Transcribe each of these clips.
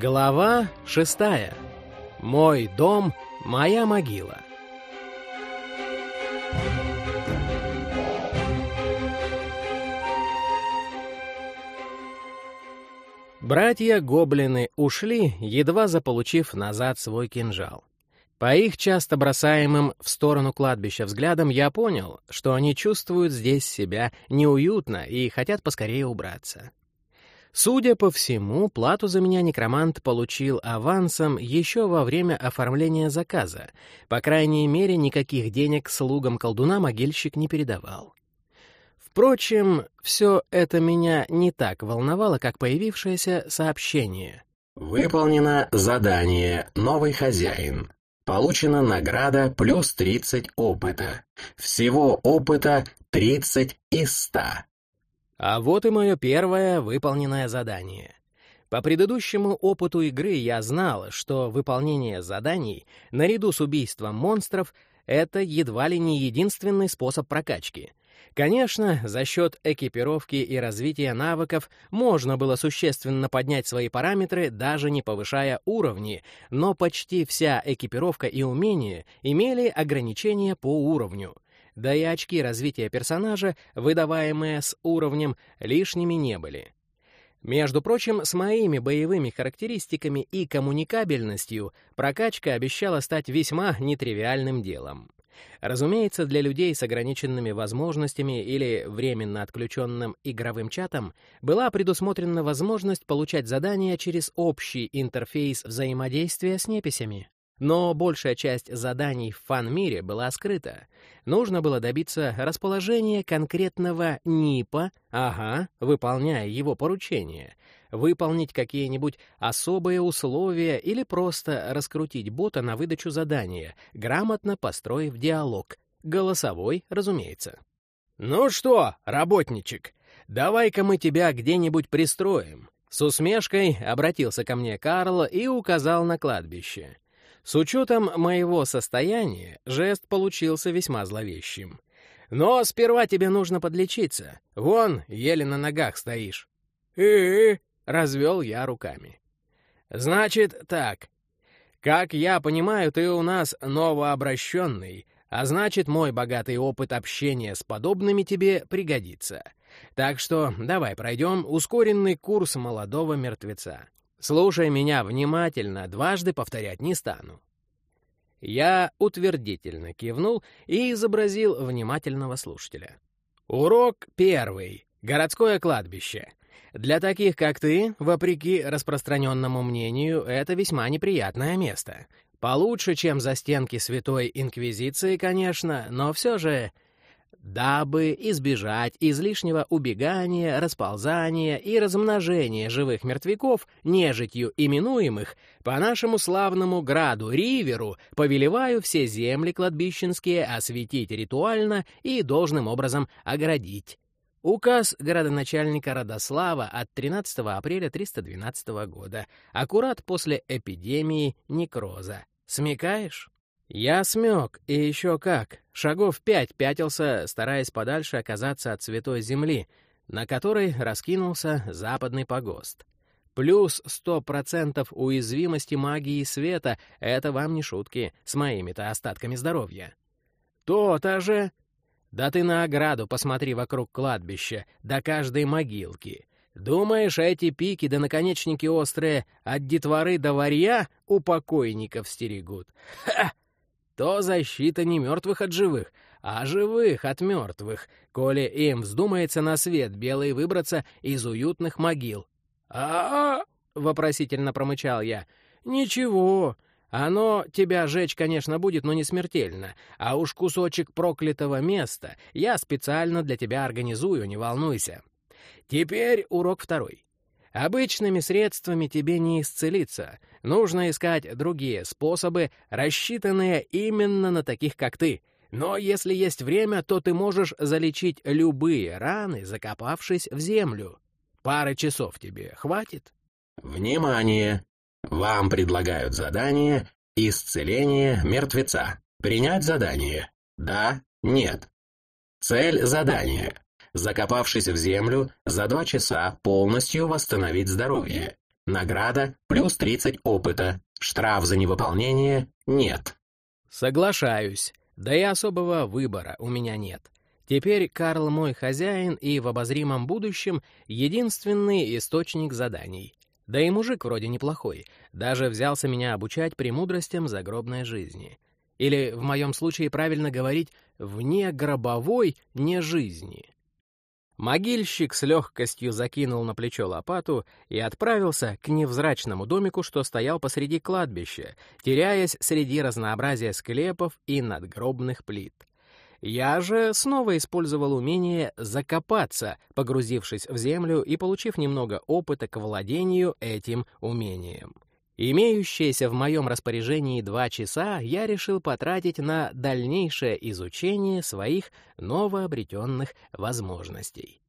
Глава шестая. Мой дом, моя могила. Братья-гоблины ушли, едва заполучив назад свой кинжал. По их часто бросаемым в сторону кладбища взглядам я понял, что они чувствуют здесь себя неуютно и хотят поскорее убраться. Судя по всему, плату за меня некромант получил авансом еще во время оформления заказа. По крайней мере, никаких денег слугам колдуна могильщик не передавал. Впрочем, все это меня не так волновало, как появившееся сообщение. Выполнено задание «Новый хозяин». Получена награда плюс 30 опыта. Всего опыта 30 из 100. А вот и мое первое выполненное задание. По предыдущему опыту игры я знал, что выполнение заданий, наряду с убийством монстров, это едва ли не единственный способ прокачки. Конечно, за счет экипировки и развития навыков можно было существенно поднять свои параметры, даже не повышая уровни, но почти вся экипировка и умения имели ограничения по уровню — да и очки развития персонажа, выдаваемые с уровнем, лишними не были. Между прочим, с моими боевыми характеристиками и коммуникабельностью прокачка обещала стать весьма нетривиальным делом. Разумеется, для людей с ограниченными возможностями или временно отключенным игровым чатом была предусмотрена возможность получать задания через общий интерфейс взаимодействия с неписями. Но большая часть заданий в фан-мире была скрыта. Нужно было добиться расположения конкретного НИПа, ага, выполняя его поручения, выполнить какие-нибудь особые условия или просто раскрутить бота на выдачу задания, грамотно построив диалог. Голосовой, разумеется. «Ну что, работничек, давай-ка мы тебя где-нибудь пристроим». С усмешкой обратился ко мне Карл и указал на кладбище. С учетом моего состояния, жест получился весьма зловещим. Но сперва тебе нужно подлечиться. Вон, еле на ногах стоишь. «И-и-и», развел я руками. «Значит так. Как я понимаю, ты у нас новообращенный, а значит, мой богатый опыт общения с подобными тебе пригодится. Так что давай пройдем ускоренный курс молодого мертвеца. Слушай меня внимательно, дважды повторять не стану. Я утвердительно кивнул и изобразил внимательного слушателя. Урок первый. Городское кладбище. Для таких, как ты, вопреки распространенному мнению, это весьма неприятное место. Получше, чем за стенки Святой Инквизиции, конечно, но все же дабы избежать излишнего убегания, расползания и размножения живых мертвяков, нежитью именуемых, по нашему славному граду Риверу повелеваю все земли кладбищенские осветить ритуально и должным образом оградить. Указ городоначальника Радослава от 13 апреля 312 года, аккурат после эпидемии некроза. Смекаешь? Я смек, и еще как. Шагов пять пятился, стараясь подальше оказаться от святой земли, на которой раскинулся западный погост. Плюс сто процентов уязвимости магии света — это вам не шутки с моими-то остатками здоровья. То-то же! Да ты на ограду посмотри вокруг кладбища, до каждой могилки. Думаешь, эти пики да наконечники острые от детворы до варья у покойников стерегут? Ха! То защита не мертвых от живых, а живых от мертвых, коли им вздумается на свет белый выбраться из уютных могил. а, вопросительно промычал я. «Ничего, оно тебя жечь, конечно, будет, но не смертельно. А уж кусочек проклятого места я специально для тебя организую, не волнуйся. Теперь урок второй. Обычными средствами тебе не исцелиться. Нужно искать другие способы, рассчитанные именно на таких, как ты. Но если есть время, то ты можешь залечить любые раны, закопавшись в землю. Пары часов тебе хватит? Внимание! Вам предлагают задание «Исцеление мертвеца». Принять задание? Да? Нет? Цель задания закопавшись в землю, за два часа полностью восстановить здоровье. Награда плюс 30 опыта. Штраф за невыполнение нет. Соглашаюсь. Да и особого выбора у меня нет. Теперь Карл мой хозяин и в обозримом будущем единственный источник заданий. Да и мужик вроде неплохой, даже взялся меня обучать премудростям загробной жизни. Или, в моем случае правильно говорить, вне гробовой не жизни. Могильщик с легкостью закинул на плечо лопату и отправился к невзрачному домику, что стоял посреди кладбища, теряясь среди разнообразия склепов и надгробных плит. Я же снова использовал умение закопаться, погрузившись в землю и получив немного опыта к владению этим умением. Имеющиеся в моем распоряжении два часа я решил потратить на дальнейшее изучение своих новообретенных возможностей.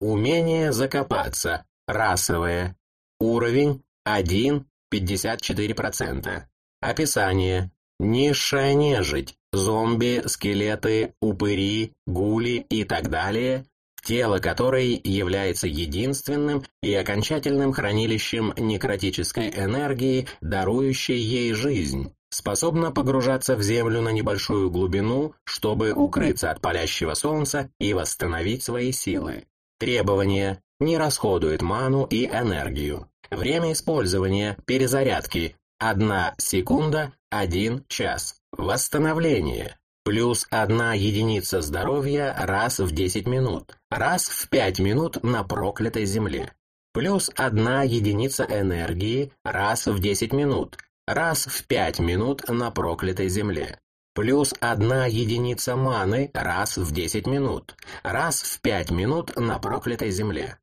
Умение закопаться. Расовое. Уровень 1, 54%. Описание. Низшая нежить, зомби, скелеты, упыри, гули и так далее тело которой является единственным и окончательным хранилищем некротической энергии, дарующей ей жизнь, способна погружаться в землю на небольшую глубину, чтобы укрыться от палящего солнца и восстановить свои силы. Требования не расходует ману и энергию. Время использования перезарядки 1 секунда 1 час. Восстановление Плюс одна единица здоровья раз в 10 минут, раз в 5 минут на проклятой земле. Плюс одна единица энергии раз в 10 минут, раз в 5 минут на проклятой земле. Плюс одна единица маны раз в 10 минут, раз в 5 минут на проклятой земле.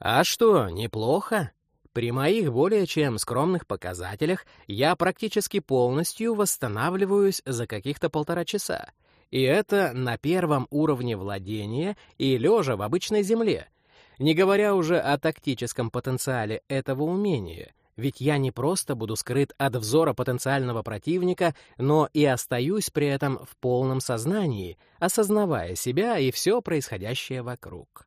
А что, неплохо? При моих более чем скромных показателях я практически полностью восстанавливаюсь за каких-то полтора часа. И это на первом уровне владения и лежа в обычной земле. Не говоря уже о тактическом потенциале этого умения, ведь я не просто буду скрыт от взора потенциального противника, но и остаюсь при этом в полном сознании, осознавая себя и все происходящее вокруг.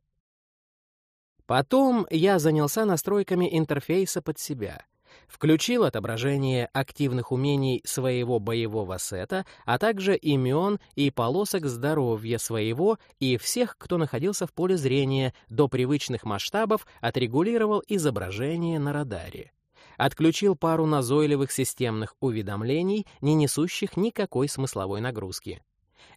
Потом я занялся настройками интерфейса под себя. Включил отображение активных умений своего боевого сета, а также имен и полосок здоровья своего и всех, кто находился в поле зрения, до привычных масштабов отрегулировал изображение на радаре. Отключил пару назойливых системных уведомлений, не несущих никакой смысловой нагрузки.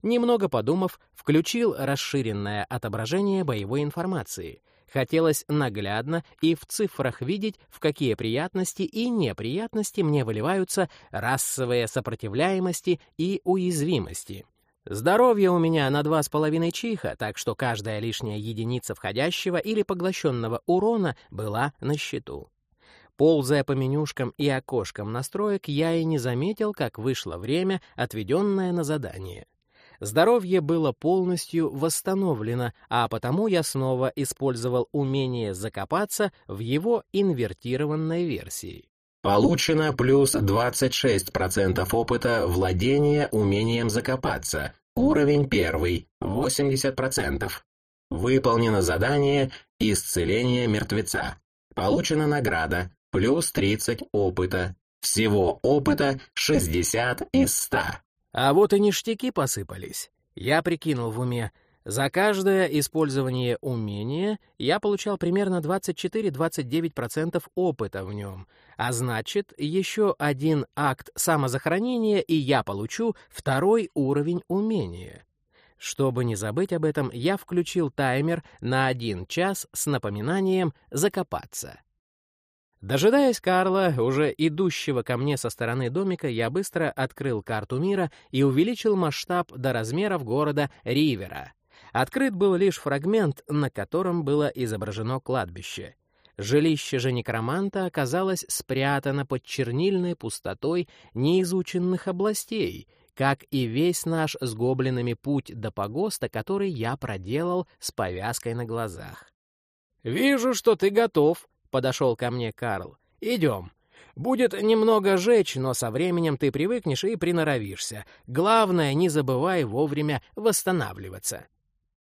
Немного подумав, включил расширенное отображение боевой информации — Хотелось наглядно и в цифрах видеть, в какие приятности и неприятности мне выливаются расовые сопротивляемости и уязвимости. Здоровье у меня на два с половиной чиха, так что каждая лишняя единица входящего или поглощенного урона была на счету. Ползая по менюшкам и окошкам настроек, я и не заметил, как вышло время, отведенное на задание. Здоровье было полностью восстановлено, а потому я снова использовал умение закопаться в его инвертированной версии. Получено плюс 26% опыта владения умением закопаться. Уровень первый, 80%. Выполнено задание «Исцеление мертвеца». Получена награда, плюс 30 опыта. Всего опыта 60 из 100. А вот и ништяки посыпались. Я прикинул в уме. За каждое использование умения я получал примерно 24-29% опыта в нем, а значит, еще один акт самозахоронения, и я получу второй уровень умения. Чтобы не забыть об этом, я включил таймер на один час с напоминанием «закопаться». Дожидаясь Карла, уже идущего ко мне со стороны домика, я быстро открыл карту мира и увеличил масштаб до размеров города Ривера. Открыт был лишь фрагмент, на котором было изображено кладбище. Жилище же некроманта оказалось спрятано под чернильной пустотой неизученных областей, как и весь наш с гоблинами путь до погоста, который я проделал с повязкой на глазах. «Вижу, что ты готов», — подошел ко мне Карл. «Идем. Будет немного жечь, но со временем ты привыкнешь и приноровишься. Главное, не забывай вовремя восстанавливаться».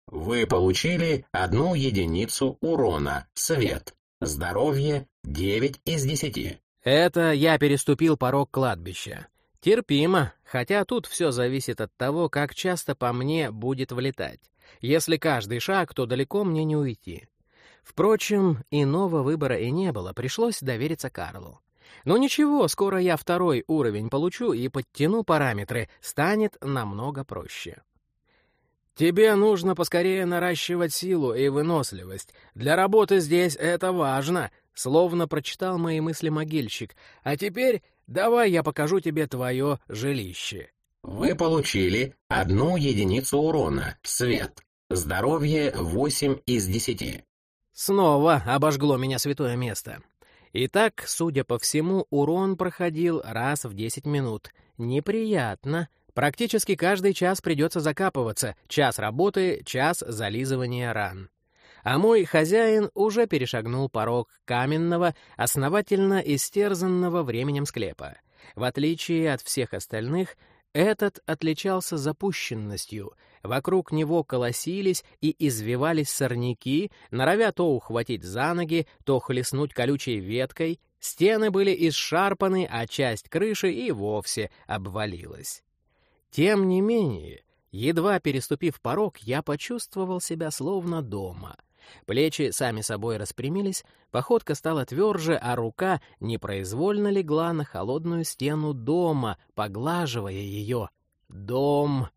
Вы получили одну единицу урона, свет. Здоровье 9 из 10. Это я переступил порог кладбища. Терпимо, хотя тут все зависит от того, как часто по мне будет влетать. Если каждый шаг, то далеко мне не уйти. Впрочем, иного выбора и не было, пришлось довериться Карлу. Но ничего, скоро я второй уровень получу и подтяну параметры, станет намного проще. Тебе нужно поскорее наращивать силу и выносливость. Для работы здесь это важно, словно прочитал мои мысли могильщик. А теперь давай я покажу тебе твое жилище. Вы получили одну единицу урона, свет. Здоровье 8 из 10. Снова обожгло меня святое место. Итак, судя по всему, урон проходил раз в 10 минут. Неприятно. Практически каждый час придется закапываться. Час работы, час зализывания ран. А мой хозяин уже перешагнул порог каменного, основательно истерзанного временем склепа. В отличие от всех остальных, этот отличался запущенностью. Вокруг него колосились и извивались сорняки, норовя то ухватить за ноги, то хлестнуть колючей веткой. Стены были исшарпаны, а часть крыши и вовсе обвалилась. Тем не менее, едва переступив порог, я почувствовал себя словно дома — Плечи сами собой распрямились, походка стала тверже, а рука непроизвольно легла на холодную стену дома, поглаживая ее. Дом.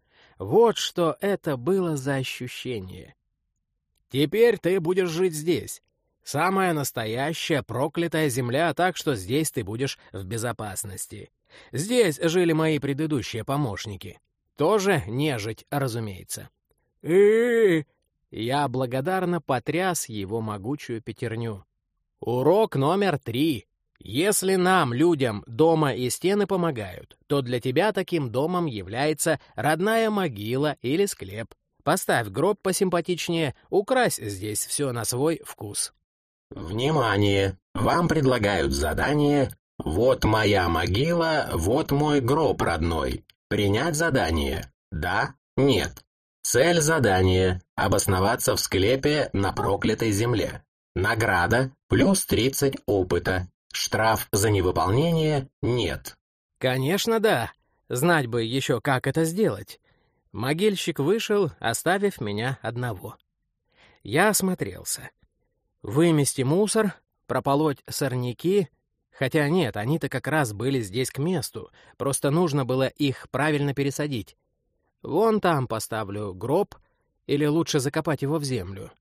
Вот что это было за ощущение. «Теперь ты будешь жить здесь. Самая настоящая проклятая земля, так что здесь ты будешь в безопасности. Здесь жили мои предыдущие помощники. Тоже нежить, разумеется». «И-и-и!» Я благодарно потряс его могучую пятерню. Урок номер три. Если нам, людям, дома и стены помогают, то для тебя таким домом является родная могила или склеп. Поставь гроб посимпатичнее, укрась здесь все на свой вкус. Внимание! Вам предлагают задание «Вот моя могила, вот мой гроб родной». Принять задание? Да? Нет? Цель задания — обосноваться в склепе на проклятой земле. Награда — плюс 30 опыта. Штраф за невыполнение — нет. Конечно, да. Знать бы еще, как это сделать. Могильщик вышел, оставив меня одного. Я осмотрелся. Вымести мусор, прополоть сорняки. Хотя нет, они-то как раз были здесь к месту. Просто нужно было их правильно пересадить. Вон там поставлю гроб, или лучше закопать его в землю.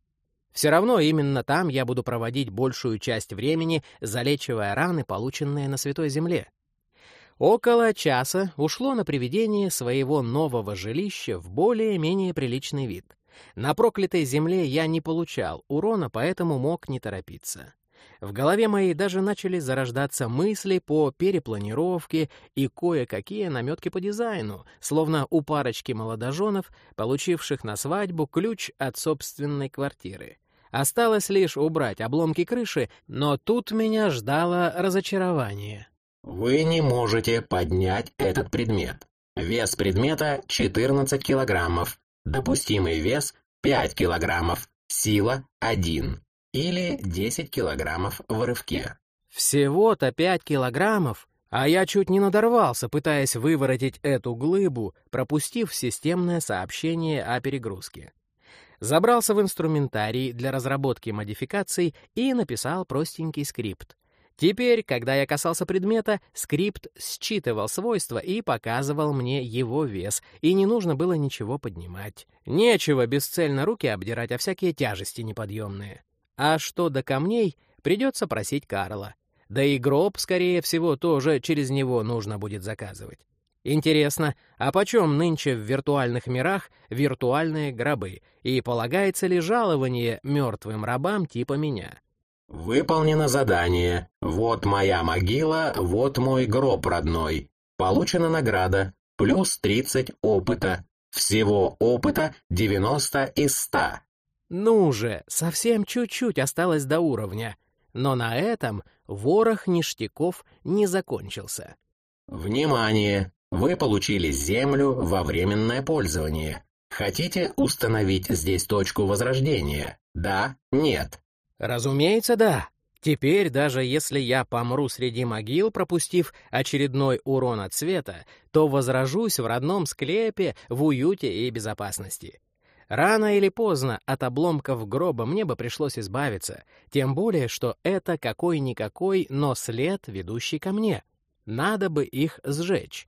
Все равно именно там я буду проводить большую часть времени, залечивая раны, полученные на Святой Земле. Около часа ушло на приведение своего нового жилища в более-менее приличный вид. На проклятой земле я не получал урона, поэтому мог не торопиться. В голове моей даже начали зарождаться мысли по перепланировке и кое-какие наметки по дизайну, словно у парочки молодоженов, получивших на свадьбу ключ от собственной квартиры. Осталось лишь убрать обломки крыши, но тут меня ждало разочарование. Вы не можете поднять этот предмет. Вес предмета 14 килограммов. Допустимый вес 5 килограммов. Сила 1 или 10 килограммов в рывке. Всего-то 5 килограммов, а я чуть не надорвался, пытаясь выворотить эту глыбу, пропустив системное сообщение о перегрузке. Забрался в инструментарий для разработки модификаций и написал простенький скрипт. Теперь, когда я касался предмета, скрипт считывал свойства и показывал мне его вес, и не нужно было ничего поднимать. Нечего бесцельно руки обдирать, а всякие тяжести неподъемные. А что до камней, придется просить Карла. Да и гроб, скорее всего, тоже через него нужно будет заказывать. Интересно, а почем нынче в виртуальных мирах виртуальные гробы, и полагается ли жалование мертвым рабам типа меня? Выполнено задание. Вот моя могила, вот мой гроб родной. Получена награда. Плюс 30 опыта. Всего опыта 90 из 100. Ну же, совсем чуть-чуть осталось до уровня. Но на этом ворох ништяков не закончился. Внимание! Вы получили землю во временное пользование. Хотите установить здесь точку возрождения? Да? Нет? Разумеется, да. Теперь, даже если я помру среди могил, пропустив очередной урон от света, то возражусь в родном склепе в уюте и безопасности. Рано или поздно от обломков гроба мне бы пришлось избавиться, тем более, что это какой-никакой, но след, ведущий ко мне. Надо бы их сжечь.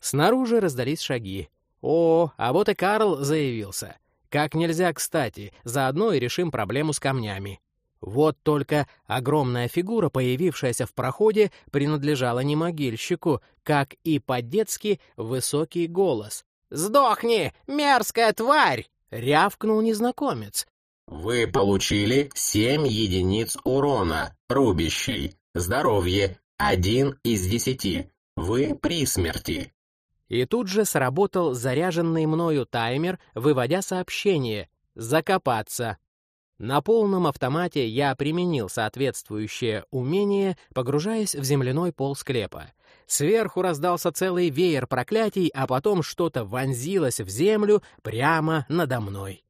Снаружи раздались шаги. О, а вот и Карл заявился. Как нельзя кстати, заодно и решим проблему с камнями. Вот только огромная фигура, появившаяся в проходе, принадлежала не могильщику, как и по-детски высокий голос. «Сдохни, мерзкая тварь!» — рявкнул незнакомец. «Вы получили семь единиц урона, рубящий. Здоровье — один из десяти. Вы при смерти». И тут же сработал заряженный мною таймер, выводя сообщение «Закопаться». На полном автомате я применил соответствующее умение, погружаясь в земляной пол склепа. Сверху раздался целый веер проклятий, а потом что-то вонзилось в землю прямо надо мной.